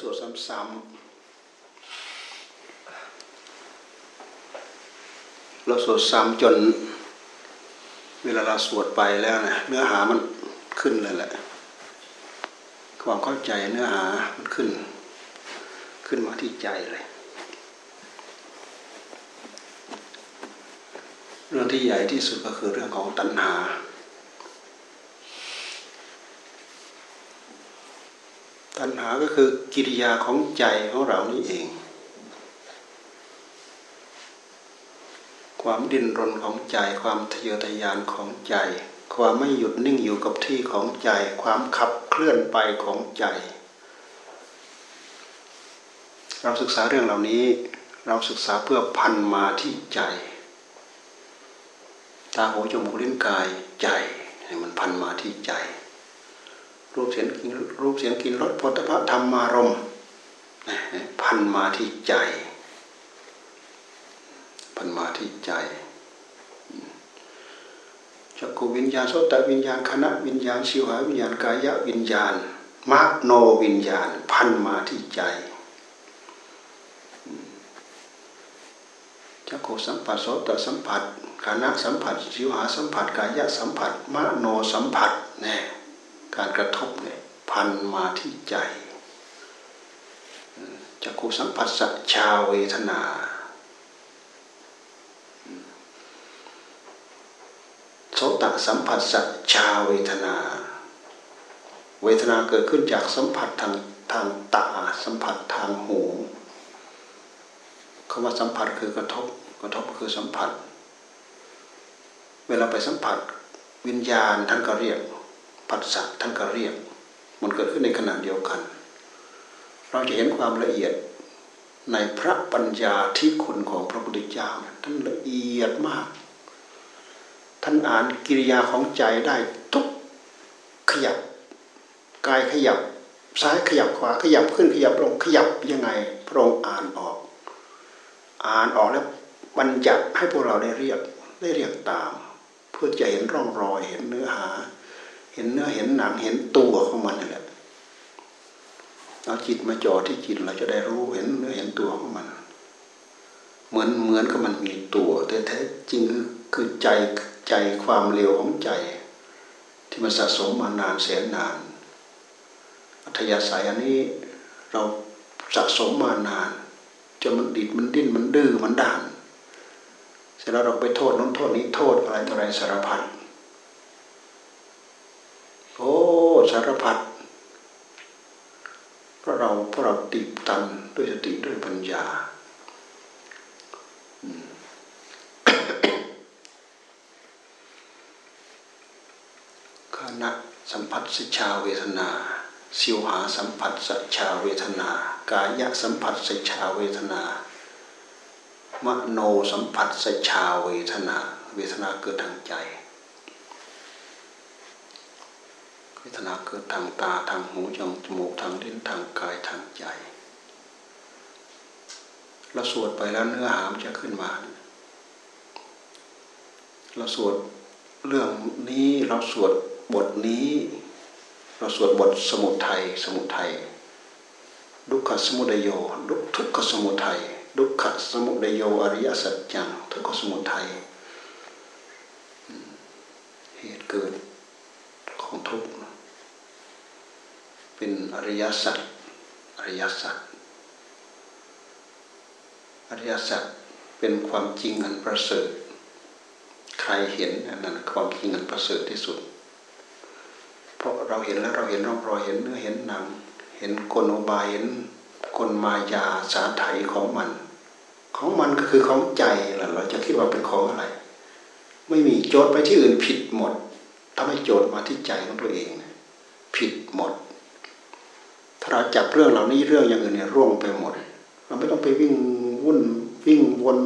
สวดซ้ำๆเราสวดซ้ำจน เวลาเราสวดไปแล้วนะเนื้อหามันขึ้นเลยแหละ ความเข้าใจเนื้อหามันขึ้น ขึ้นมาที่ใจเลย เรื่องที่ใหญ่ที่สุดก็คือเรื่องของตัณหา ตัณหาก็คือกิริยาของใจของเรานี่เอง ความดิ้นรนของใจ ความทะเยอทะยานของใจ ความไม่หยุดนิ่งอยู่กับที่ของใจ ความขับเคลื่อนไปของใจ เราศึกษาเรื่องเหล่านี้ เราศึกษาเพื่อพันมาที่ใจ ตาหูจมูกลิ้นกายใจให้มันพันมาที่ใจ รูปเสียงกินรูปเสียงกินรสผลิภัณฑ์ธรรมารมพันมาที่ใจ พันมาที่ใจจักขวิญญาณโสตวิญญาณคณะวิญญาณชิวหาวิญญาณกายะวิญญาณมรโนวิญญาณ พันมาที่ใจจักขสัมผัสโสตสัมผัสคณะสัมผัสชิวหาสัมผัสกายะสัมผัสมโนสัมผัสเนี่ย การกระทบเนี่ยพันมาที่ใจจักขสัมผัสสชาเวทนา โสตสัมผัสสัชาเวทนา เวทนาเกิดขึ้นจากสัมผัสทางทางตาสัมผัสทางหูคำว่าสัมผัสคือกระทบกระทบคือสัมผัส เวลาไปสัมผัสวิญญาณท่านก็เรียก ผัสสะท่านก็เรียก มันเกิดขึ้นในขณะเดียวกัน เราจะเห็นความละเอียดในพระปัญญาที่คุณของพระพุทธเจ้าท่านละเอียดมาก ท่านอ่านกิริยาของใจได้ทุกขยับกายขยับซ้ายขยับขวาขยับขึ้นขยับลงขยับยังไง พระองค์อ่านออก อ่านออกแล้วบัญญัติให้พวกเราได้เรียกได้เรียกตาม เพื่อจะเห็นร่องรอยเห็นเนื้อหา เห็นเนื้อเห็นหนังเห็นตัวของมันนี่แหละเอาจิตมาจ่อที่จิตเราจะได้รู้เห็นเนื้อเห็นตัวของมัน เหมือนเหมือนกับมันมีตัว แต่แท้จริงคือใจใจความเร็วของใจ ที่มันสะสมมานานแสนนาน อัธยาศัยอันนี้เราสะสมมานานจนมันดิดมันดิ้นมันดื้อมันด่าน เสร็จแล้วเราไปโทษน้นโทษนี้โทษอะไรต่ออะไรสารพัดโอ้ สารพัดเพราะเราเพราะเราติดตันด้วยสติด้วยปัญญาณะสัมผัสสชาเวทนาสิวหาสัมผัสสชาเวทนา กายสัมผัสสชาเวทนามโนสัมผัสสชาเวทนา เวทนาเกิดทางใจ เวทนาเกิดทางตาทางหูทางจมูกทางลิ้นทางกายทางใจเราสวดไปแล้วเนื้อหามจะขึ้นมา เราสวดเรื่องนี้เราสวดบทนี้ เราสวดบทสมุทัยสมุทัยดุขสมุทัยโยดุทุกขสมุทัยดุขสมุทัยโยอริยสัจจังทุกขสมุทัยเหตุเกิดของทุกข์ เป็นอริยสัจอริยสัจอริยสัจเป็นความจริงอันประเสริฐ ใครเห็นนั่นความจริงอันประเสริฐที่สุด เพราะเราเห็นแล้วเราเห็นร่องรอยเห็นเนื้อเห็นหนัง เห็นกลอบายเห็นกลมายาสาไถของมัน ของมันก็คือของใจแหละเราจะคิดว่าเป็นของอะไร ไม่มีโจทย์ไปที่อื่นผิดหมดถ้าไม่โจทย์มาที่ใจของตัวเอง ผิดหมด เราจับเรื่องเหล่านี้เรื่องอย่างอื่นเนี่ยร่วงไปหมด เราไม่ต้องไปวิ่งวุ่นวิ่งวน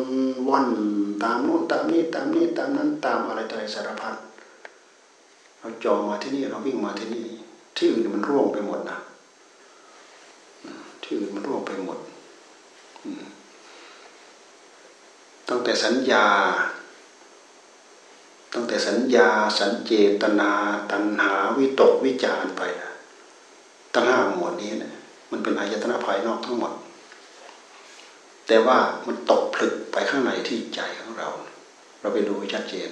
วันตามโน้นตามนี้ตามนี้ตามนั้นตามอะไรต่ออะไรสารพัดเราจองมาที่นี่เราวิ่งมาที่นี่ ที่อื่นมันร่วงไปหมดนะที่อื่นมันร่วงไปหมดตั้งแต่สัญญา ตั้งแต่สัญญา สัญเจตนา ตัณหาวิตกวิจารไปนะ ตั้งห้าหมวดนี้นะมันเป็นอายตนะภายนอกทั้งหมด แต่ว่ามันตกผลึกไปข้างในที่ใจของเรา เราไปดูชัดเจน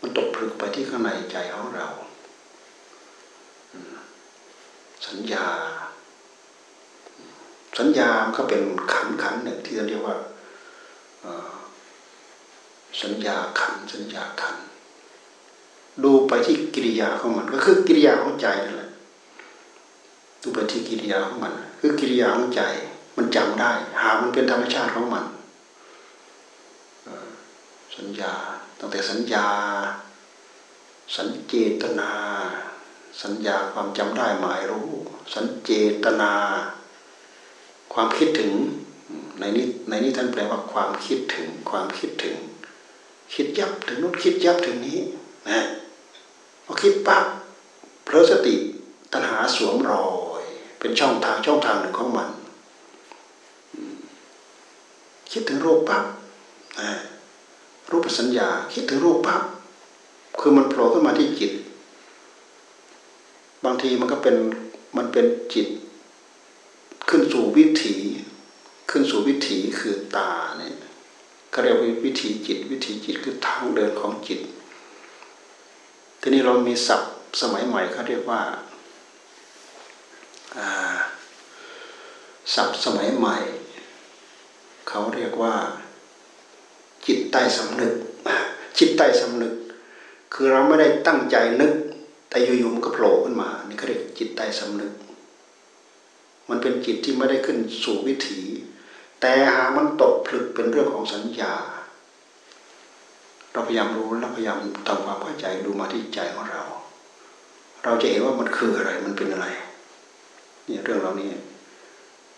มันตกผลึกไปที่ข้างในใจของเรา สัญญา สัญญามันก็เป็นขันขันหนึ่งที่เราเรียกว่าสัญญาขันสัญญาขันดูไปที่กิริยาของมันก็คือกิริยาของใจนั่นแหละ ดูไปที่กิริยาของมัน คือกิริยาของใจ มันจำได้ หามันเป็นธรรมชาติของมันสัญญาตั้งแต่สัญญา สัญเจตนา สัญญาความจำได้หมายรู้ สัญเจตนา ความคิดถึงในนี้ในนี้ท่านแปลว่าความคิดถึง ความคิดถึง คิดยับถึงนู้นคิดยับถึงนี้นะพอคิดปั๊บเพลสติตัณหาสวมรอย เป็นช่องทางช่องทางหนึ่งของมัน คิดถึงโรคปั๊บรูปสัญญา คิดถึงรูปปั๊บคือมันโผล่ขึ้นมาที่จิต บางทีมันก็เป็นมันเป็นจิต ขึ้นสู่วิถี ขึ้นสู่วิถีคือตาเนี่ยก็เรียกว่าวิถีจิต วิถีจิตคือทางเดินของจิต ทีนี้เรามีศัพท์สมัยใหม่เขาเรียกว่า ศัพท์สมัยใหม่ เขาเรียกว่า จิตใต้สำนึก จิตใต้สำนึก คือเราไม่ได้ตั้งใจนึก แต่อยู่ๆมันก็โผล่ขึ้นมา นี่เขาเรียกจิตใต้สำนึก มันเป็นจิตที่ไม่ได้ขึ้นสู่วิถี แต่หามันตกผลึกเป็นเรื่องของสัญญา เราพยายามรู้แล้วพยายามทำความเข้าใจดูมาที่ใจของเรา เราจะเห็นว่ามันคืออะไร มันเป็นอะไร เนี่ยเรื่องเหล่านี้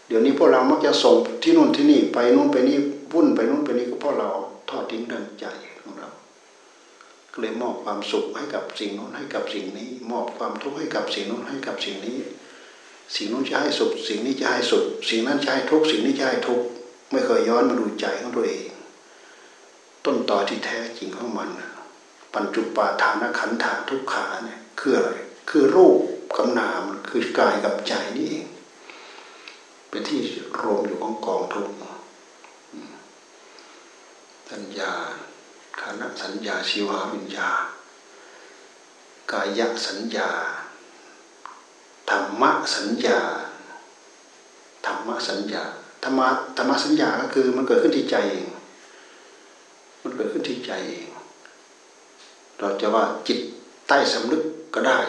เดี๋ยวนี้พวกเรามักจะส่งที่นู่นที่นี่ ไปนู่นไปนี่วุ่นไปนู่นไปนี่ก็เพราะเราทอดทิ้งเรื่องใจของเราก็เลยมอบความสุขให้กับสิ่งนู้นให้กับสิ่งนี้ มอบความทุกข์ให้กับสิ่งนู้นให้กับสิ่งนี้ สิ่งนู้นจะให้สุข สิ่งนี้จะให้สุข สิ่งนั้นจะให้ทุกข์สิ่งนี้จะให้ทุกข์ไม่เคยย้อนมาดูใจของตัวเอง ต้นต่อที่แท้จริงของมันปัญจุปาทานขันธาทุกขาเนี่ยคืออะไรคือรูป กับนามคือกายกับใจนี่เองเป็นที่รวมอยู่ของกองทุกสัญญาขานะสัญญาชีวาวิญญากายสัญญาธรรมสัญญาธรรมสัญญาธรรมะธรรมสัญญาก็คือมันเกิดขึ้นที่ใจเองมันเกิดขึ้นที่ใจเองเราจะว่าจิตใต้สำนึกก็ได้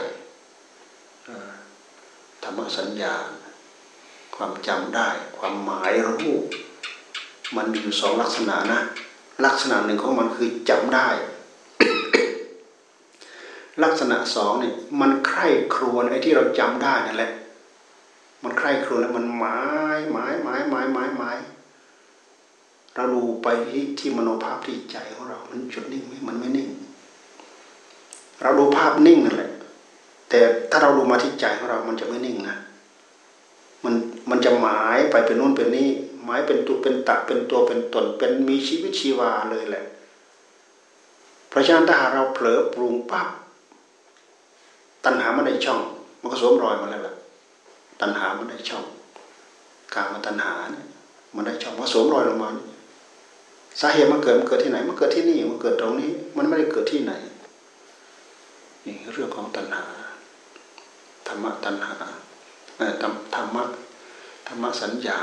ธรรมสัญญา ความจำได้ ความหมายรู้ มันมีอยู่สองลักษณะนะ ลักษณะหนึ่งของมันคือจำได้ ลักษณะสองเนี่ยมันใคร่ครวญไอ้ที่เราจำได้นั่นแหละ มันใคร่ครวญแล้วมันหมายหมายหมายหมายหมายหมายเราดูไปที่ที่มโนภาพที่ใจของเรา มันจุดนิ่งไหมมันไม่นิ่ง เราดูภาพนิ่งนั่นแหละ แต่ถ้าเราดูมาที่ใจของเรา มันจะไม่นิ่งนะ มันมันจะหมายไปเป็นนู่นเป็นนี่หมายเป็นตัวเป็นตักเป็นตัวเป็นตนเป็นมีชีวิตชีวาเลยแหละ เพราะฉะนั้นถ้าหากเราเผลอปรุงปั๊บตัณหามันได้ช่อง มันก็สวมรอยมาแล้วล่ะ ตัณหามันได้ช่องการมาตัณหาเนี่ยมันได้ช่องมาสวมรอยลงมาสาเหตุมันเกิดมันเกิดที่ไหน มันเกิดที่นี่มันเกิดตรงนี้ มันไม่ได้เกิดที่ไหนนี่เรื่องของตัณหา รรมะตัณหาธรรมธรรมะธรรมะสัญญา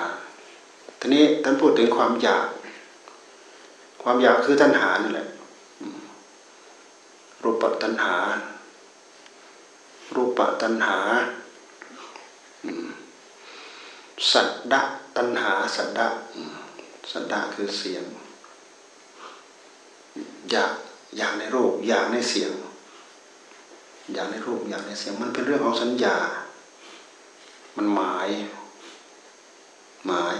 ทีนี้ท่านพูดถึงความอยาก ความอยากคือตัณหานี่แหละ รูปตัณหา รูปตัณหา สัตดะตัณหา สัตดะสัตดะคือเสียง อยาก อยากในรูป อยากในเสียง อยากในรูปอยากในเสียงมันเป็นเรื่องของสัญญา มันหมาย หมาย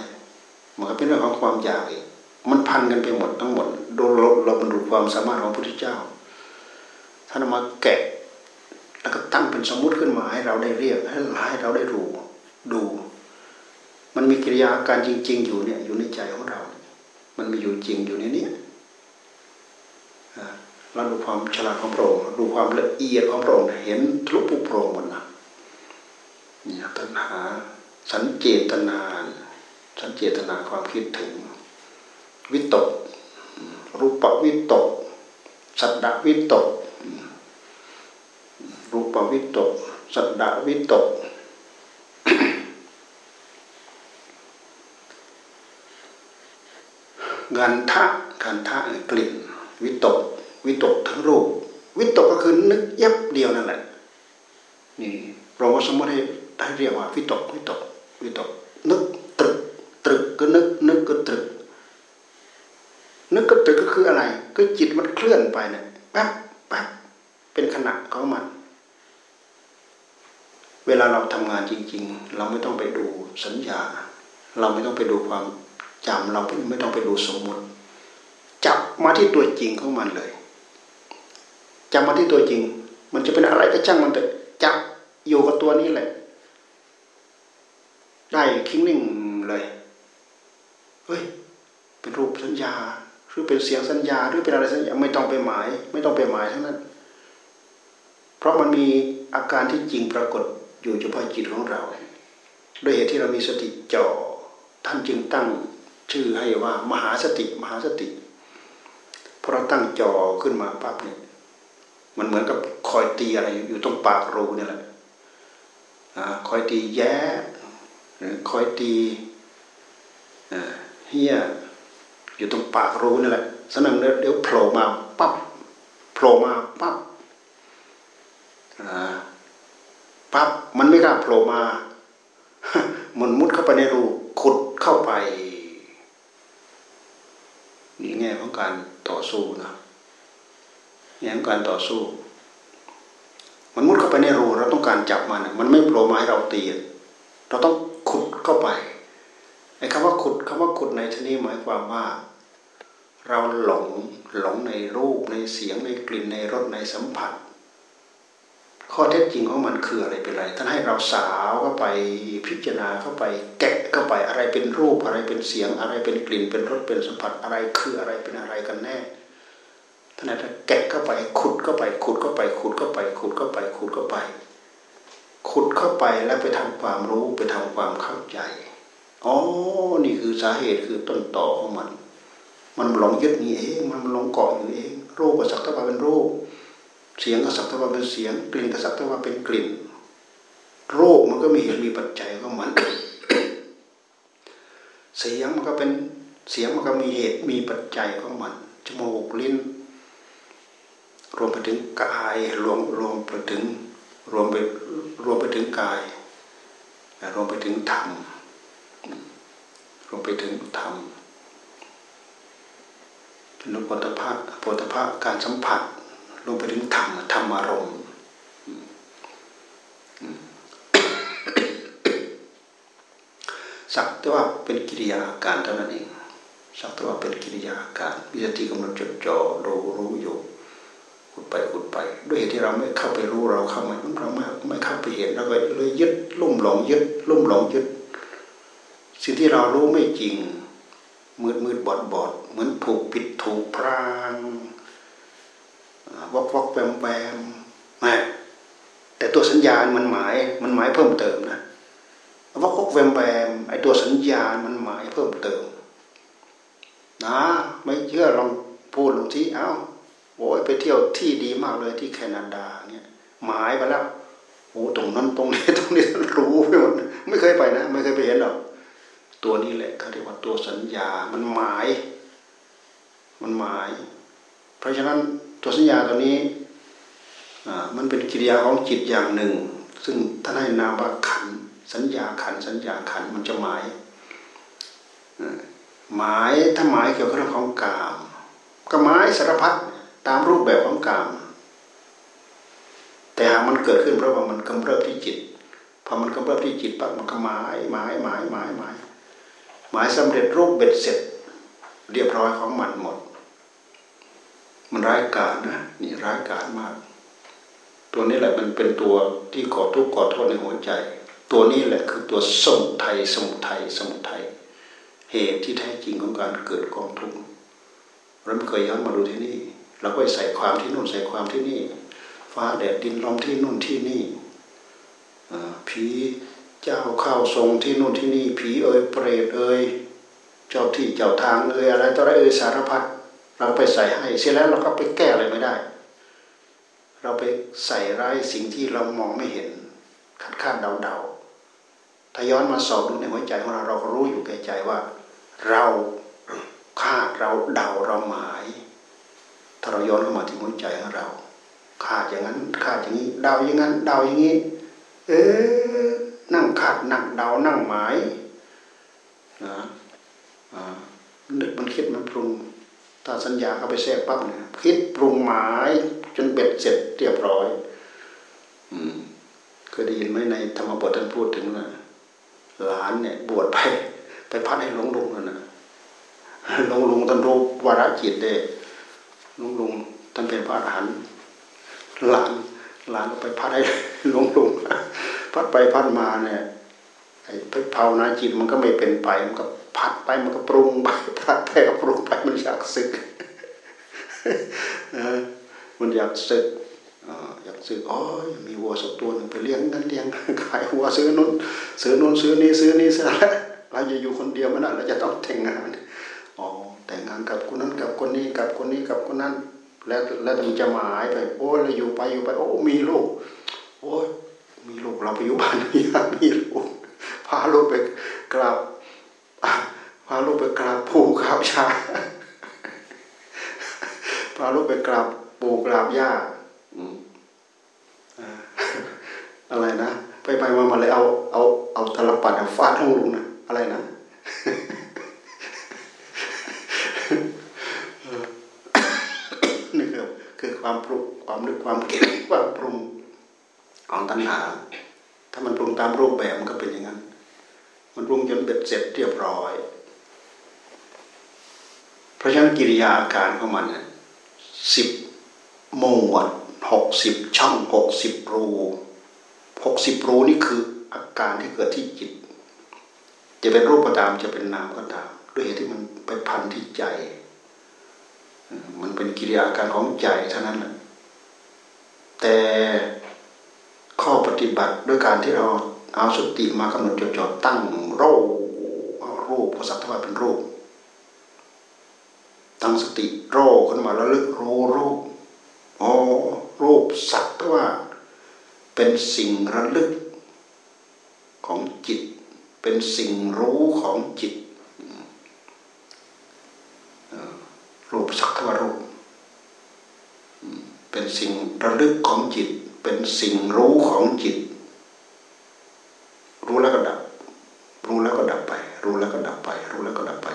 มันก็เป็นเรื่องของความอยากอีกมันพันกันไปหมดทั้งหมดดูเราเราบรรลุความสามารถของพระพุทธเจ้าท่านมาแกะแล้วก็ตั้งเป็นสมมุติขึ้นมาให้เราได้เรียกให้ให้เราได้รู้ดู มันมีกิริยาการจริง ๆ อยู่เนี่ยอยู่ในใจของเรา มันมีอยู่จริงอยู่ในนี้ เราดูความฉลาดของพระองค์ดูความละเอียดของพระองค์เห็นทะลุปุโปรงหมดนะเนี่ยตัณหา สัญเจตนา สัญเจตนาความคิดถึง วิตก รูปวิตก สัตดวิตก รูปวิตก สัตดวิตกกันทะกันทะกลิ่นวิตก วิตกทั้งรูป วิตกก็คือนึกยับเดียวนั่นแหละนี่พระวสมมติให้เรียกว่าวิตกวิตกวิตกนึกตรึกตรึกก็นึกนึกก็ตรึก นึกก็ตรึกก็คืออะไร ก็จิตมันเคลื่อนไปเนี่ยแป๊บแป๊บเป็นขณะของมัน เวลาเราทำงานจริง ๆ เราไม่ต้องไปดูสัญญา เราไม่ต้องไปดูความจำเราไม่ต้องไปดูสมมติ จับมาที่ตัวจริงของมันเลย จับมาที่ตัวจริง มันจะเป็นอะไรก็ช่างมันแต่จับอยู่กับตัวนี้แหละ ได้คิ้งนิ่งเลยเฮ้ยเป็นรูปสัญญาหรือเป็นเสียงสัญญาหรือเป็นอะไรสัญญาไม่ต้องไปหมาย ไม่ต้องไปหมายทั้งนั้น เพราะมันมีอาการที่จริงปรากฏอยู่เฉพาะจิตของเราด้วยเหตุที่เรามีสติจ่อท่านจึงตั้งชื่อให้ว่ามหาสติ มหาสติพอเราตั้งจอขึ้นมาปั๊บเนี่ย มันเหมือนกับคอยตีอะไรอยู่ตรงปากรูนี่แหละคอยตีแย้หรือคอยตีเฮียอยู่ตรงปากรูนี่แหละสนั่งเดี๋ยวโผล่มาปั๊บโผล่มาปั๊บปั๊บมันไม่กล้าโผล่มา มันมุดเข้าไปในรูขุดเข้าไปนี่แง่ของการต่อสู้นะ แง่ของการต่อสู้ มันมุดเข้าไปในรูเราต้องการจับมัน มันไม่โผล่มาให้เราตีเราต้องขุดเข้าไปไอ้คำว่าขุดคำว่าขุดในที่นี้หมายความว่า เราหลงหลงในรูปในเสียงในกลิ่นในรสในสัมผัส ข้อเท็จจริงของมันคืออะไรเป็นไรท่านให้เราสาวเข้าไปพิจารณาเข้าไป แกะเข้าไปอะไรเป็นรูปอะไรเป็นเสียงอะไรเป็นกลิ่นเป็นรสเป็นสัมผัสอะไรคืออะไรเป็นอะไรกันแน่ ท่านให้แกะเข้าไปขุดเข้าไป ขุดเข้าไป ขุดเข้าไป ขุดเข้าไป ขุดเข้าไป ขุดเข้าไปแล้วไปทำความรู้ไปทำความเข้าใจอ๋อนี่คือสาเหตุคือต้นต่อของมัน มันหลงยึดนี่เองมันหลงเกาะอยู่เองรูปก็สักต่ว่าเป็นรูป เสียงก็สักต่ว่าเป็นเสียง กลิ่นก็สักต่ว่าเป็นกลิ่นโรคมันก็มีเหตุมีปัจจัยของมัน เสียงมันก็เป็นเสียงมันก็มีเหตุมีปัจจัยของมัน จมูกลิ้น รวมไปถึงกายรวมรวมไปถึงรวมไปรวมไปถึงกายรวมไปถึงธรรมรวมไปถึงธรรมนุปตภะปตภะการสัมผัสลงไปถึงธรรมธรรมารมณ์สักแต่ว่าเป็นกิริยาอาการเท่านั้นเองสักแต่ว่าเป็นกิริยาอาการวิจติกำลังจดจ่อรู้รู้อยู่ ขุดไปขุดไป ด้วยเหตุที่เราไม่เข้าไปรู้เราเข้าไม่เราไม่ไม่เข้าไปเห็นเราก็เลยยึดลุ่มหลงยึด ลุ่มหลงยึด สิ่งที่เรารู้ไม่จริง มืดมืดบอดบอดเหมือนถูกปิดถูกพรางวอกวอกแวมแวมม่แต่ตัวสัญญาณมันหมายมันหมายเพิ่มเติมนะวอกวอกแวมแวมไอตัวสัญญาณมันหมายเพิ่มเติม นะ ไม่เชื่อลองพูดลองที่เอ้า โอ้ยไปเที่ยวที่ดีมากเลยที่แคนาดาเนี่ยหมายไปแล้วโอ้ตรงนั้นตรงนี้ตรงนี้รู้ไปหมดไม่เคยไปนะ ไม่เคยไปเห็นหรอกตัวนี้แหละเขาเรียกว่าตัวสัญญา มันหมาย มันหมาย เพราะฉะนั้นตัวสัญญาตัวนี้มันเป็นกิริยาของจิตอย่างหนึ่ง ซึ่งท่านให้นามว่าขันสัญญาขันสัญญาขันมันจะหมายหมายถ้าหมายเกี่ยวกับเรื่องของกาม ก็หมายสารพัด ตามรูปแบบของกาม แต่หากมันเกิดขึ้นเพราะว่ามันกำเริบที่จิตพอมันกำเริบที่จิตปั๊บมันก็หมายหมายหมายหมายหมายหมายสำเร็จรูปเบ็ดเสร็จ เรียบร้อยของมันหมด มันร้ายกาจนะนี่ร้ายกาจมาก ตัวนี้แหละมันเป็นตัวที่ก่อทุกข์ก่อโทษในหัวใจ ตัวนี้แหละคือตัวสมุทัยสมุทัยสมุทัยเหตุที่แท้จริงของการเกิดกองทุกข์เราไม่เคยย้อนมาดูที่นี่ เราก็ไปใส่ความที่นู่นใส่ความที่นี่ ฟ้าแดดดินลมที่นู่นที่นี่ผีเจ้าเข้าทรงที่นู่นที่นี่ ผีเอ่ยเปรตเอ่ยเจ้าที่เจ้าทางเอ่ยอะไรต่ออะไรเอ่ยสารพัดเราไปใส่ให้เสร็จแล้วเราก็ไปแก้อะไรไม่ได้ เราไปใส่ร้ายสิ่งที่เรามองไม่เห็นคัดคานเดาเดาถ้าย้อนมาสอบดูในหัวใจของเราเราก็รู้อยู่แก่ใจว่า เราคาดเราเดาเราหมาย ถ้าเราย้อนเข้ามาที่หัวใจของเราคาดอย่างนั้นคาดอย่างนี้เดาอย่างนั้นเดาอย่างนี้ เออนั่งคาดนั่งเดานั่งหมายนะนึกมันคิดมันปรุงถ้าสัญญาเข้าไปแทรกปั๊บเนี่ยคิดปรุงหมายจนเบ็ดเสร็จเรียบร้อยอืมเคยได้ยินไหมในธรรมบทท่านพูดถึงนะหลานเนี่ย บวชไป ไปพัดให้หลวงลุงนั่นนะหลวงลุงท่านรู้วาระจิตเด้ หลวงลุงท่านเป็นพระอรหันต์หลานหลานไปพัดให้หลวงลุงพัดไปพัดมาเนี่ยไอ้ไปภาวนาจิตมันก็ไม่เป็นไปมันก็พัดไปมันก็ปรุงไปพัดไปก็ปรุงไปมันอยากศึกมันอยากศึกอยากซื้ออ๋อมีวัวสักตัวหนึ่งไปเลี้ยงนั้นเลี้ยงขายวัวซื้อนู้นซื้อนู้นซื้อนี้ซื้อนี้ซื้ออะไรเราจะอยู่คนเดียวมันเราจะต้องแต่งงาน แต่งงานกับคนนั้นกับคนนี้กับคนนี้กับคนนั้น แล้วแล้วมันจะมาหายไป โอ้เราอยู่ไปอยู่ไป โอ้มีลูก โอ้มีลูกเราไปอยู่บ้านนี้มีลูกพาลูกไปกราบพาลูกไปกราบปู่กราบชาพาลูกไปกราบปู่กราบย่าอะไรนะไปไปมามาเลยเอาเอาเอาตลับปัดฟาดลงลุงนะอะไรนะนี่ ความปรุงความนึกความคิดความปรุงของตัณหา ถ้ามันปรุงตามรูปแบบมันก็เป็นอย่างนั้น มันปรุงจนเบ็ดเสร็จเรียบร้อย เพราะฉะนั้นกิริยาอาการของมันสิบหมวดหกสิบช่องหกสิบรูหกสิบรูนี่คืออาการที่เกิดที่จิต จะเป็นรูปก็ตามจะเป็นนามก็ตาม ด้วยเหตุที่มันไปพันที่ใจ มันเป็นกิริยาการของใจเท่านั้นแหละแต่ข้อปฏิบัติด้วยการที่เราเอาสติมากำหนดจดจ่อตั้งรูปรูปภาษาทว่าเป็นรูป ตั้งสติโรขึ้นมาแล้วลึกรู้รูปอ๋อรูปสัตว์ว่าเป็นสิ่งระลึกของจิต เป็นสิ่งรู้ของจิตรูป สักทวรูป เป็นสิ่งระลึกของจิต เป็นสิ่งรู้ของจิต รู้แล้วก็ดับ รู้แล้วก็ดับไป รู้แล้วก็ดับไป รู้แล้วก็ดับไป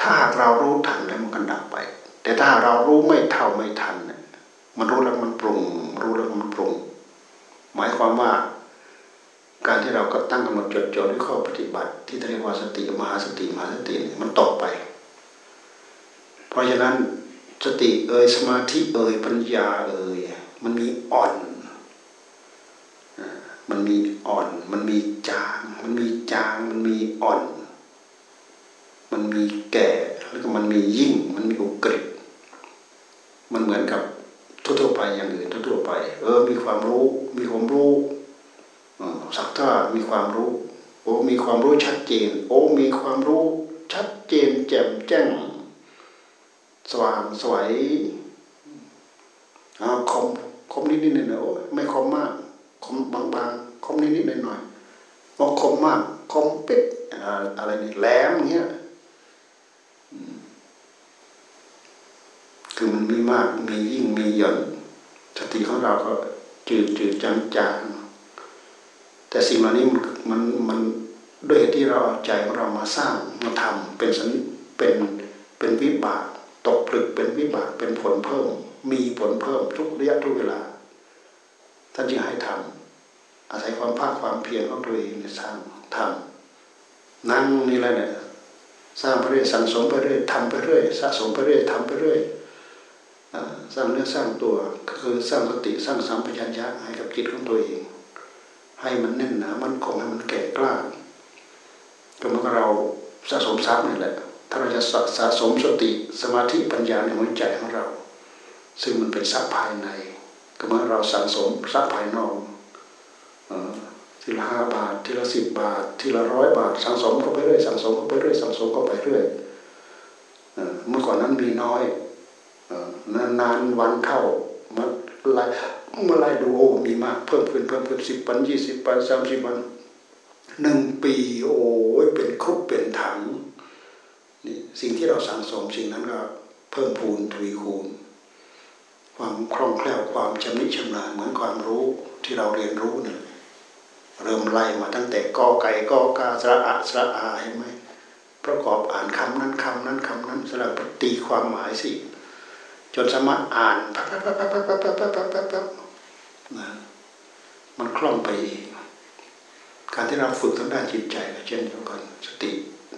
ถ้าหากเรารู้ทันแล้วมันก็ดับไป แต่ถ้าเรารู้ไม่เท่าไม่ทันเนี่ยมันรู้แล้วมันปรุง รู้แล้วมันปรุง หมายความว่าการที่เราก็ตั้งกำหนดจดจ่อด้วยข้อปฏิบัติ ที่เรียกว่าสติมหาสติมหาสติมันตกไป เพราะฉะนั้นสติเอ่ยสมาธิเอ่ยปัญญาเอ่ยมันมีอ่อน มันมีอ่อน มันมีจาง มันมีจาง มันมีอ่อน มันมีแก่แล้วก็มันมียิ่ง มันมีอุกฤษมันเหมือนกับทั่วๆไปอย่างอื่นทั่วๆไป เออ มีความรู้ มีความรู้สักท่ามีความรู้ โอ้มีความรู้ชัดเจน โอ้มีความรู้ชัดเจนแจ่มแจ้ง สว่างสวยอาคมคมนิดนิดหน่อยโอ้ไม่คมมากคมบางๆคมนิดนิดหน่อยหน่อยบางคมมากคมปิดอะไรนี่แหลมเงี้ยคือมันมีมากมียิ่งมีหย่อนสติของเราก็จืดจืดจางจางแต่สิ่งเหล่านี้มันมันมันด้วยเหตุที่เราเอาใจของเรามาสร้างมาทำเป็นสันเป็นเป็นวิบาก ตกผลึกเป็นวิบากเป็นผลเพิ่ม มีผลเพิ่มทุกระยะทุกเวลา ท่านจึงให้ทำอาศัยความภาคความเพียรของตัวเองในสร้างทำนั่งนี่แหละเนี่ยสร้างไปเรื่อยสังสมไปเรื่อยทำไปเรื่อยสะสมไปเรื่อยทำไปเรื่อยสร้างเนื้อสร้างตัวก็คือสร้างสติสร้างสัมปชัญญะให้กับจิตของตัวเอง ให้มันแน่นหนามันคงให้มันแก่กล้าก็เมื่อเราสะสมทรัพย์นี่แหละ ถ้าเราจะสะสมสติสมาธิปัญญาในหัวใจของเรา ซึ่งมันเป็นทรัพย์ภายใน ก็เมื่อเราสะสมทรัพย์ภายนอกทีละห้าบาททีละสิบบาททีละร้อยบาทสังสมเข้าไปเรื่อยสังสมเข้าไปเรื่อยสังสมเข้าไปเรื่อยเมื่อก่อนนั้นมีน้อยนานๆวันเข้ามาไล่มาไล่ดูโอ้มีมากเพิ่มขึ้นเพิ่มขึ้นสิบปันยี่สิบปันสามสิบปันหนึ่งปีโอ้ยเป็นครุกเป็นถัง นี่สิ่งที่เราสั่งสมสิ่งนั้นก็เพิ่มพูนทวีคูณ ความคล่องแคล่วความชำนิชำนาญเหมือนความรู้ที่เราเรียนรู้นี่เริ่มไล่มาตั้งแต่กอไก่กอกาสระอะสระอาเห็นไหมประกอบอ่านคำนั้นคำนั้นคำนั้นสลับตีความหมายสิจนสามารถอ่านปั๊บปั๊บปั๊บปั๊บปั๊บปั๊บปั๊บปั๊บปั๊บปั๊บนะมันคล่องไปเองการที่เราฝึกทางด้านจิตใจก็เช่นเดียวกันสติ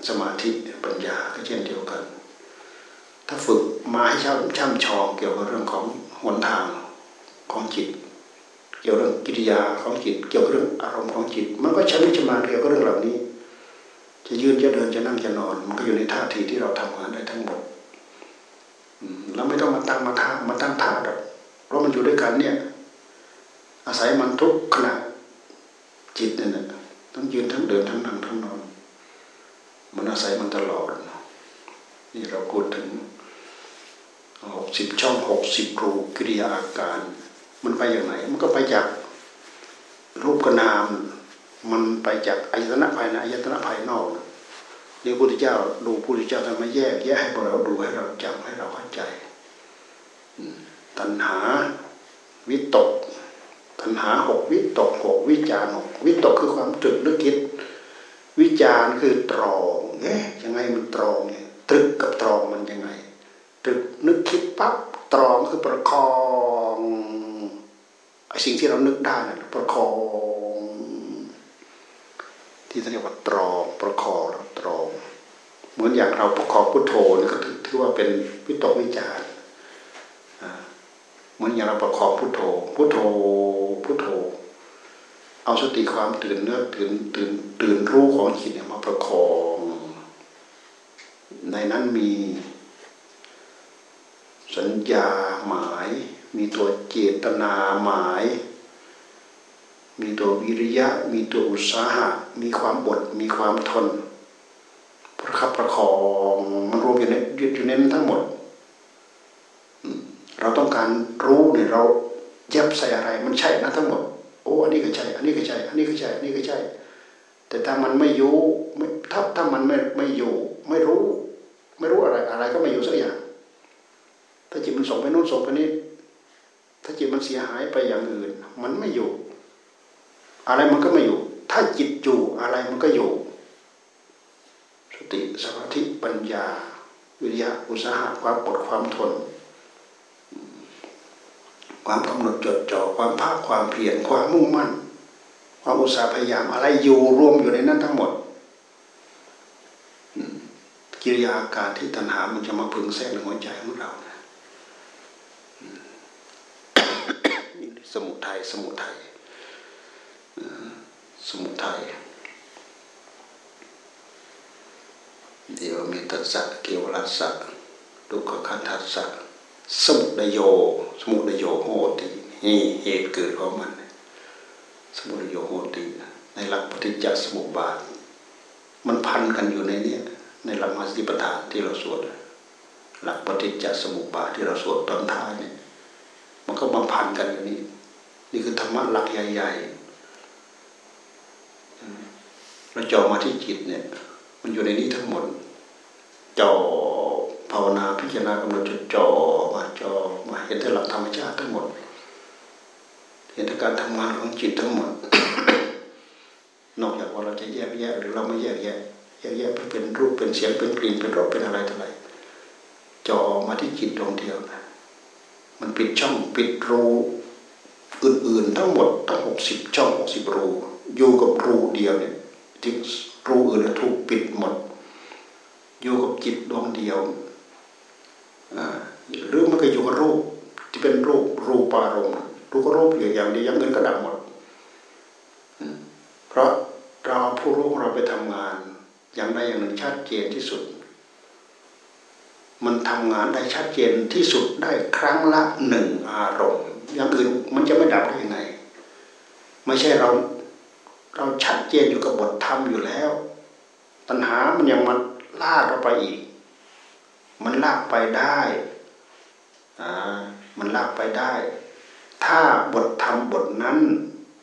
สมาธิปัญญาก็เช่นเดียวกัน ถ้าฝึกมาให้ช่ำช่ำชองเกี่ยวกับเรื่องของหนทางของจิต เกี่ยวเรื่องกิริยาของจิต เกี่ยวกับเรื่องอารมณ์ของจิต มันก็ชำนิชำนาญเกี่ยวกับเรื่องเหล่านี้ จะยืนจะเดินจะนั่งจะนอน มันก็อยู่ในท่าทีที่เราทำงานได้ทั้งหมดเราไม่ต้องมาตั้งมาท่ามาตั้งท่าหรอกเพราะมันอยู่ด้วยกันเนี่ย อาศัยมันทุกขณะจิตเนี่ยนะทั้งยืนทั้งเดินทั้งนั่งทั้งนอน อาศัยมันตลอด นี่เราพูดถึงหกสิบช่องหกสิบรูกิริยาอาการ มันไปอย่างไหน มันก็ไปจากรูปกนาม มันไปจากอายตนะภายในอายตนะภายนอกนี่พระพุทธเจ้าดูพระพุทธเจ้าทำมาแยก แยกให้พวกเราดูให้เราจำให้เราเข้าใจตัณหาวิตก ตัณหาหกวิตกหกวิจารหกวิตกคือความตรึกนึกคิด วิจารคือตรอง เอ๊ะยังไงมันตรองเนี่ยตรึกกับตรองมันยังไงตรึกนึกคิดปั๊บตรองคือประคองไอ้สิ่งที่เรานึกได้นะประคอง ที่เรียกว่าตรองประคองเราตรอง เหมือนอย่างเราประคองพุทโธนี่ก็ถือว่าเป็นวิตกวิจารเหมือนอย่างเราประคองพุทโธ พุทโธพุทโธ เอาสติความตื่นเนื้อตื่นตื่นตื่นรู้ของจิตมาประคอง ในนั้นมีสัญญาหมาย มีตัวเจตนาหมาย มีตัววิริยะ มีตัวอุตสาหะ มีความอดมีความทน ประคับประคองมันรวมอยู่ในอยู่ในนั้นทั้งหมด เราต้องการรู้เนี่ยเราเย็บใส่อะไรมันใช่นะทั้งหมดโอ้อันนี้ก็ใช่ อันนี้ก็ใช่ อันนี้ก็ใช่ อันนี้ก็ใช่ แต่ถ้ามันไม่อยู่ถ้าถ้ามันไม่ไม่อยู่ ไม่รู้ ไม่รู้อะไรอะไรก็ไม่อยู่สักอย่าง ถ้าจิตมันส่งไปโน้นส่งไปนี้ถ้าจิตมันเสียหายไปอย่างอื่น มันไม่อยู่ อะไรมันก็ไม่อยู่ ถ้าจิตอยู่อะไรมันก็อยู่ สติสมาธิปัญญา วิริยะอุตสาหะความอดความทน ความกำหนดจดจ่อความภาคความเพียรความมุ่งมั่น ความอุตสาห์พยายามอะไรอยู่รวมอยู่ในนั้นทั้งหมด กิริยาการที่ตัณหามันจะมาพึงแทรกในหัวใจของเราสมุทัยสมุทัยสมุทัยเดี๋ยวมีตัสสะเกวรัสสะดุขคันทัสสะสมุทโย สมุทโยโหตินี่เหตุเกิดของมัน สมุทโยโหติในหลักปฏิจจสมุปบาท มันพันกันอยู่ในนี้ ในหลักมาสติปทานที่เราสวดหลักปฏิจจสมุปบาทที่เราสวดตอนท้ายเนี่ยมันก็มาพันกันอยู่นี่นี่คือธรรมะหลักใหญ่ๆเราจ่อมาที่จิตเนี่ย มันอยู่ในนี้ทั้งหมดจ่อภาวนาพิจารณากำหนดจดจ่อมาจ่อมาเห็นแต่หลักธรรมชาติทั้งหมด เห็นแต่การทำงานของจิตทั้งหมด นอกจากว่าเราจะแยกแยะหรือเราไม่แยกแยะ แยกแยะไปเป็นรูปเป็นเสียงเป็นกลิ่นเป็นรสเป็นอะไรต่ออะไรจอมาที่จิตดวงเดียวนะมันปิดช่องปิดรูอื่นๆ ทั้งหมดทั้งหกสิบช่องหกสิบรูอยู่กับรูเดียวเนี่ยที่รูอื่นถูกปิดหมด อยู่กับจิตดวงเดียวหรือมันก็อยู่กับรูปที่เป็นรูปรูปารมณ์รูปก็รูปอย่างเดียวอย่างเงินก็ดับหมด เพราะเราผู้รู้เราไปทำงาน อย่างใดอย่างหนึ่งชัดเจนที่สุด มันทำงานได้ชัดเจนที่สุดได้ครั้งละหนึ่งอารมณ์ อย่างอื่นมันจะไม่ดับได้ยังไง ไม่ใช่เราเราชัดเจนอยู่กับบทธรรมอยู่แล้วตัณหามันยังมันลากเราไปอีก มันลากไปได้อ่ามันลากไปได้ ถ้าบทธรรมบทนั้น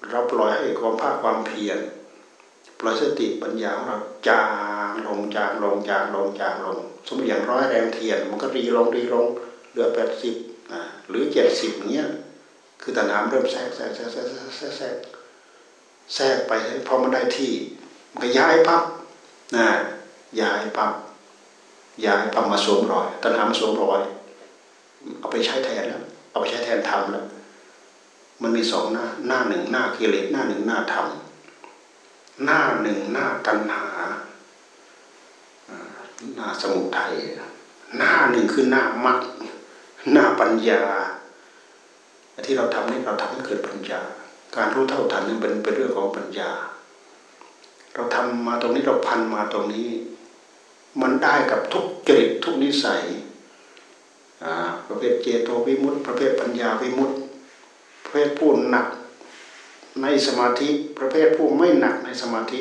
เราปล่อยให้ความภาคความเพียร ล่อยสติปัญญาของเราจางลงจางลงจางลงจางลง สมมติอย่างร้อยแรงเทียน มันก็รีลงรีลงเหลือแปดสิบหรือเจ็ดสิบเงี้ยคือตัณหาเริ่มแทรกแทรกแทรกแทรกแทรกแทรกแทรกไปพอมันได้ที่มันก็ย้ายปั๊บนะย้ายปั๊บย้ายปั๊บมาสวมรอยตัณหามาสวมรอย เอาไปใช้แทนแล้วเอาไปใช้แทนธรรมแล้วมันมีสองหน้าหน้าหนึ่งหน้ากิเลสหน้าหนึ่งหน้าธรรม หน้าหนึ่งหน้าตัณหาหน้าสมุทัยหน้าหนึ่งคือหน้ามรรคหน้าปัญญา ที่เราทำนี่เราทำให้เกิดปัญญา การรู้เท่าทันนี่เป็นเป็นเรื่องของปัญญา เราทำมาตรงนี้เราพันมาตรงนี้ มันได้กับทุกจริตทุกนิสัยประเภทเจโตวิมุตติประเภทปัญญาวิมุตติประเภทผู้หนัก ในสมาธิประเภทผู้ไม่หนักในสมาธิ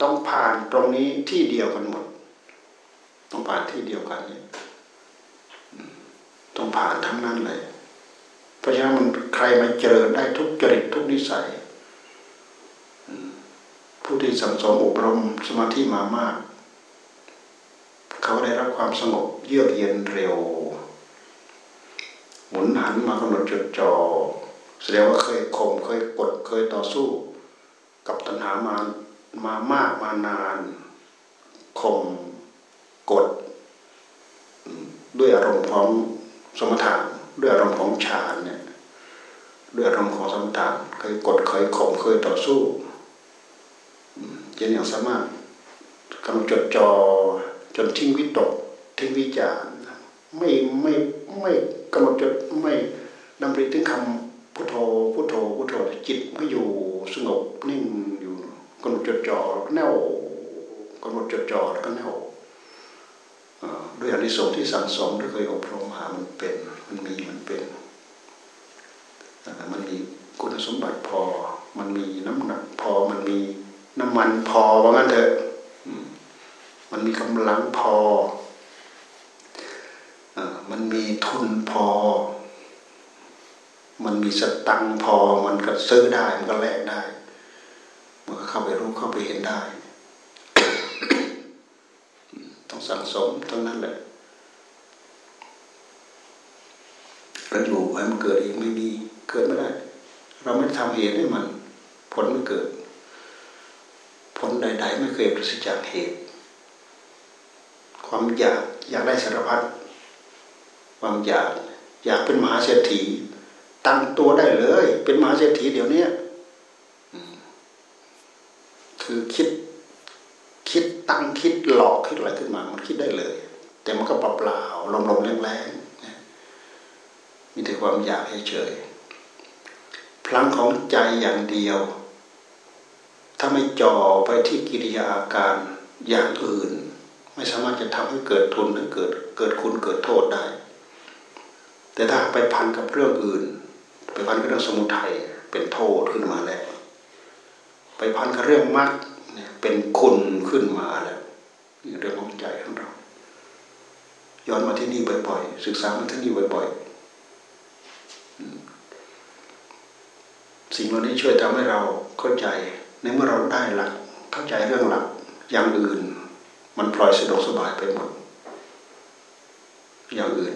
ต้องผ่านตรงนี้ที่เดียวกันหมด ต้องผ่านที่เดียวกันนี่ต้องผ่านทั้งนั้นเลย เพราะฉะนั้นมันใครมาเจริญได้ทุกจริตทุกนิสัยผู้ที่สังสมอบรมสมาธิมามาก เขาได้รับความสงบเยือกเย็นเร็ว หมุนหันมากำหนดจดจอ่อ แสดงว่าเคยข่มเคยกดเคยต่อสู้ กับตัณหามามามากมานานข่มกด ด้วยอารมณ์พร้อมสมถะด้วยอารมณ์ของฌานเนี่ยด้วยอารมณ์ของสมถะเคยกดเคยข่มเคยต่อสู้จนอย่างสามารถกำจดจอจนทิ้งวิตกทิ้งวิจารไม่ไม่ไม่กำหนดจดไม่ดำริถึงคำ พุทโธพุทโธพุทโธจิตก็อยู่สงบนิ่งอยู่กำหนดจดจ่อแน่วกำหนดจดจ่อแล้วก็แน่วด้วยอนิสงส์ที่สั่งสมที่เคยอบรมมามันเป็นมันมีมันเป็นมันมีคุณสมบัติพอ มันมีน้ำหนักพอมันมีน้ำมันพอว่างั้นเถอะมันมีกำลังพอมันมีทุนพอ มันมีสตังพอมันก็ซื้อได้มันก็แลกได้มันก็เข้าไปรู้เข้าไปเห็นได้ ต้องสั่งสมทั้งนั้นแหละแล้วอยู่ให้มันเกิดเองไม่มีเกิดไม่ได้ เราไม่ทำเหตุให้มัน ผลไม่เกิด ผลใด ๆ ไม่เคยประสิทธิ์จากเหตุ ความอยากอยากได้สารพัดความอยาก อยากเป็นมหาเศรษฐี ตั้งตัวได้เลย เป็นมหาเศรษฐีเดี๋ยวนี้คือคิดคิดตั้งคิดหลอกคิดอะไรขึ้นมา มันคิดได้เลย แต่มันก็เปล่าๆลมๆแรงๆมีแต่ความอยากให้เฉยพลังของใจอย่างเดียว ถ้าไม่จ่อไปที่กิริยาอาการอย่างอื่น ไม่สามารถจะทำให้เกิดทุนหรือเกิดเกิดคุณเกิดโทษได้ แต่ถ้าไปพันกับเรื่องอื่น ไปพันกับเรื่องสมุทัยเป็นโทษขึ้นมาแล้ว ไปพันกับเรื่องมรรคเป็นคุณขึ้นมาแล้วเรื่องของใจของเรา ย้อนมาที่นี่บ่อยๆศึกษามาที่นี่บ่อยๆสิ่งเหล่านี้ช่วยทำให้เราเข้าใจในเมื่อเราได้หลักเข้าใจเรื่องหลักอย่างอื่น มันพลอยสะดวกสบายไปหมดอย่างอื่น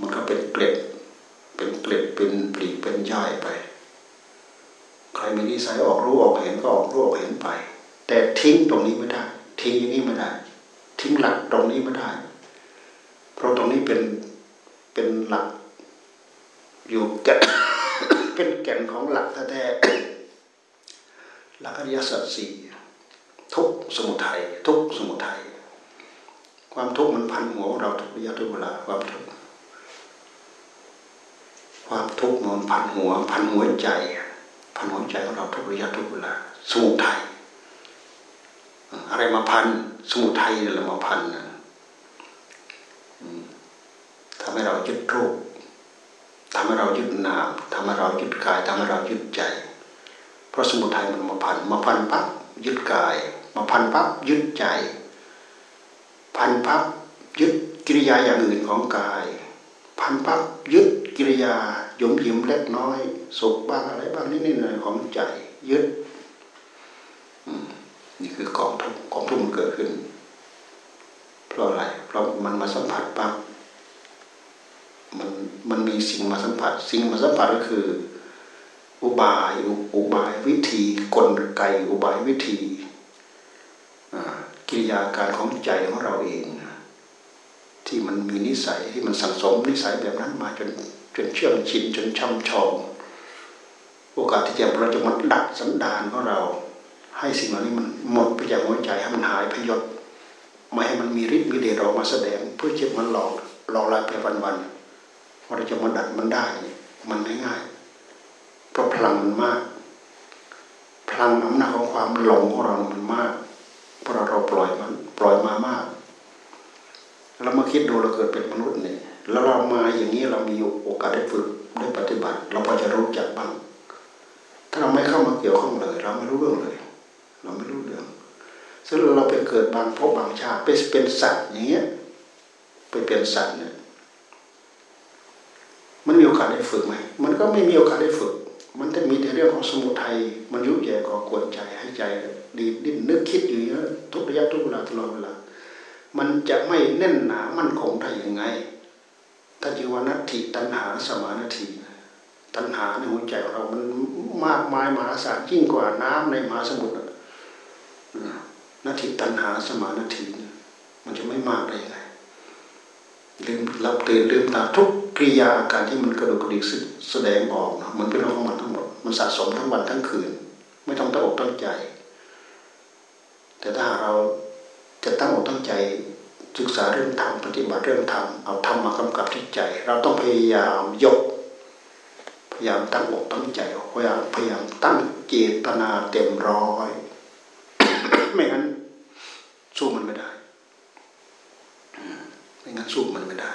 มันก็เป็นเกล็ด เป็นเกล็ดเป็นปลีเป็นย่อยไป ใครมีนิสัยออกรู้ออกเห็นก็ออกรู้ออกเห็นไป แต่ทิ้งตรงนี้ไม่ได้ ทิ้งอย่างนี้ไม่ได้ ทิ้งหลักตรงนี้ไม่ได้ เพราะตรงนี้เป็นเป็นหลัก อยู่แก่เป็นแก่นของหลักแท้ๆหลักอริยสัจสี่ทุกสมุทัยทุกสมุทัยความทุกข์มันพันหัวเราทุกระยะทุกเวลาความทุกข์ ความทุกข์มันพันหัว พันหัวใจพันหัวใจของเราทุกระยะทุกเวลาสมุทัยอะไรมาพันสมุทัยนี่แหละมาพันนะทำให้เรายึดรูปทำให้เรายึดนามทำให้เรายึดกายทำให้เรายึดใจ เพราะสมุทัยมันมาพัน มาพันปั๊บยึดกาย มาพันปั๊บยึดใจ พันปั๊บยึดกิริยาอย่างอื่นของกาย พันปั๊บยึดกิริยาหยมยิ้มเล็กน้อยสุขบ้างอะไรบ้างนิดๆหน่อยของใจ ยึดนี่คือกองทุกกองทุกมันเกิดขึ้น เพราะอะไร เพราะมันมาสัมผัสปั๊บมันมันมีสิ่งมาสัมผัส สิ่งมาสัมผัสก็คือ อุบายอุบายวิธีกลไกอุบายวิธีกิริยาการของใจของเราเอง ที่มันมีนิสัยที่มันสังสมนิสัยแบบนั้นมาจนจนเชื่องชินจนช่ำชองโอกาสที่จะเราจะมาดัดสันดานของเรา ให้สิ่งเหล่านี้มันหมดไปจากหัวใจให้มันหายพยศไม่ให้มันมีฤทธิ์มีเดชออกมาแสดง เพื่อจะมันหลอกหลอกลายไปวันๆว่าเราจะมาดัดมันได้ มันไม่ง่ายเพราะพลังมันมาก พลังอำนาจของความหลงของเรามันมากเพราะเราปล่อยมันปล่อยมามาก เรามาคิดดูเราเกิดเป็นมนุษย์เนี่ยแล้วเรามาอย่างนี้เรามีโอกาสได้ฝึกได้ปฏิบัติ เราพอจะรู้จักบ้าง ถ้าเราไม่เข้ามาเกี่ยวข้องเลย เราไม่รู้เรื่องเลย เราไม่รู้เรื่องซึ่งเราไปเกิดบางพบบางชาติไปเป็นสัตว์อย่างเงี้ยไปเป็นสัตว์เนี่ยมันมีโอกาสได้ฝึกไหมมันก็ไม่มีโอกาสได้ฝึก มันจะมีแต่เรื่องของสมุทัยมันยุ่ยแย่ก่อกวนใจให้ใจดีดิ้นนึกคิดอยู่เยอะทุกระยะทุกเวลาตลอดเวลา มันจะไม่แน่นหนามั่นคงได้ยังไงถ้าจีวานัตถิตัณหาสมานาทีตัณหาในหัวใจของเรา มันมากมายมหาศาลยิ่งกว่าน้ำในมหาสมุทรนาทีตัณหาสมานาทีมันจะไม่มากได้ยังไงลืมหลับตื่นลืมตาทุกกิริยาการที่มันกระดุกกระดิกแสดงออกนะมันเป็นเรื่องของมันทั้งหมด มันสะสมทั้งวันทั้งคืน ไม่ต้องตั้งอกตั้งใจ แต่ถ้าเรา จะตั้งอกตั้งใจศึกษาเรื่องธรรมปฏิบัติเรื่องธรรมเอาธรรมมากำกับที่ใจ เราต้องพยายามยก พยายามตั้งอกตั้งใจพยายามพยายามตั้งเจตนาเต็มร้อยไม่งั้นสู้มันไม่ได้ไม่งั้นสู้มันไม่ได้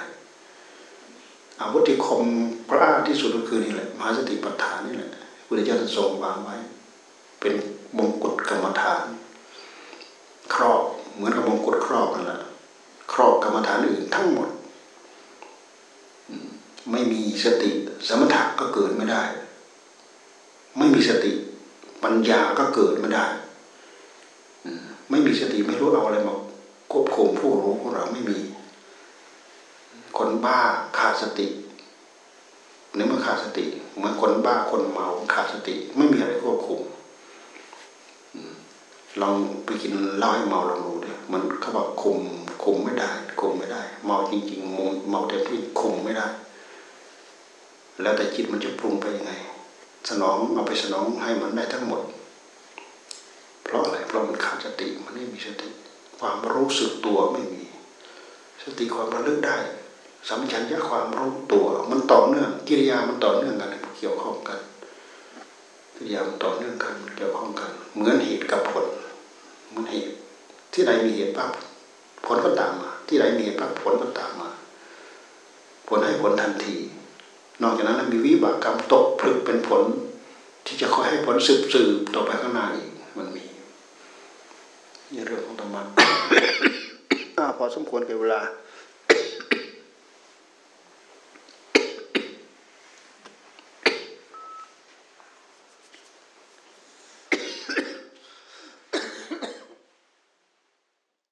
อาวุธที่คมกล้าที่สุดก็คือนี่แหละมหาสติปัฏฐานนี่แหละพุทธเจ้าทรงวางไว้ เป็นมงกุฎกรรมฐาน ครอบ เหมือนกับมงกุฎครอบนั่นแหละครอบกรรมฐานอื่นทั้งหมด ไม่มีสติสมถะก็เกิดไม่ได้ ไม่มีสติปัญญาก็เกิดไม่ได้ไม่มีสติไม่รู้เอาอะไรมาควบคุมผู้รู้ของเราไม่มี คนบ้าขาดสติในเมื่อขาดสติเหมือนคนบ้าคนเมาขาดสติ ไม่มีอะไรควบคุมลองไปกินเหล้าให้เมาลองดู มันเขาบอกคุมคุมไม่ได้คุมไม่ได้ เมาจริงๆมเมาเต็มที่คุมไม่ได้ แล้วแต่จิตมันจะปรุงไปยังไง สนองเอาไปสนองให้มันได้ทั้งหมด เพราะอะไรเพราะมันขาดสติมันไม่มีสติ ความรู้สึกตัวไม่มี สติความระลึกได้สัมผัสยะความรู้ตัวมันต่อเนื่องกิริยามันต่อเนื่องกันเกี่ยวข้องกัน กิริยามันต่อเนื่องกันเกี่ยวข้องกัน เหมือนเหตุกับผลเหมือนเหตุ ที่ไหนมีเหตุปั๊บผลก็ตามมา ที่ไหนมีเหตุปั๊บผลก็ตามมา ผลให้ผลทันที นอกจากนั้นมีวิบากกรรมตกผลึกเป็นผล ที่จะคอยให้ผลสืบสืบต่อไปข้างหน้าอีกมันมีนี่เรื่องของธรรมะพอสมควรกับเวลา